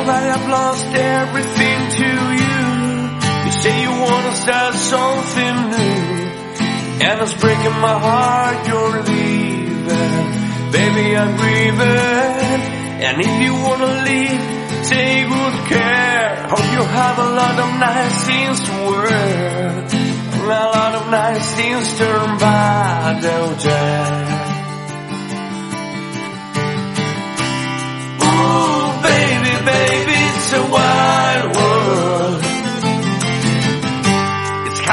Now that I've lost everything to you, you say you wanna start something new. And it's breaking my heart you're leaving. Baby, I'm grieving. And if you wanna leave, take good care. Hope you have a lot of nice things to wear. A lot of nice things turned by, don't you?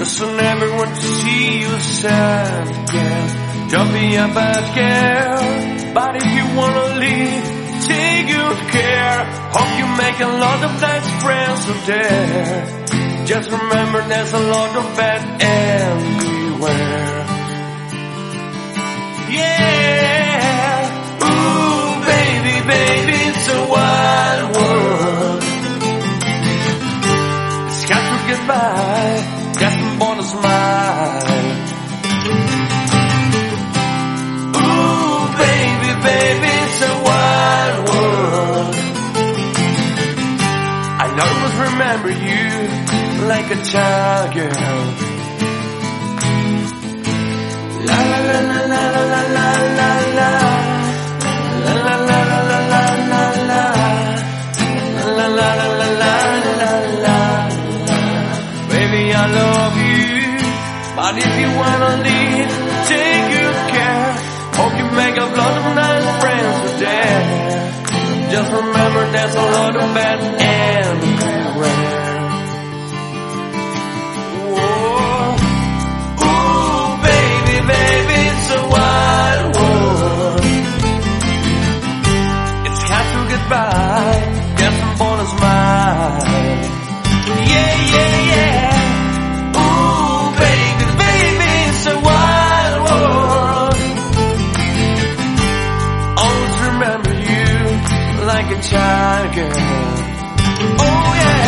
Cause I never want to see you sad again. Don't be a bad girl, but if you wanna leave, take good care. Hope you make a lot of nice friends out there. Just remember there's a lot of bad everywhere. death born to smile. Ooh, baby, baby, it's a wild world. I'll always remember you like a child, girl. La la la la la la la la. But if you wanna leave, take good care. Hope you make a lot of nice friends today. Just remember there's a lot of bad everywhere. Whoa. Ooh, baby, baby, it's a wild world. It's hard to get by, just I'm born smile. girl. Oh yeah.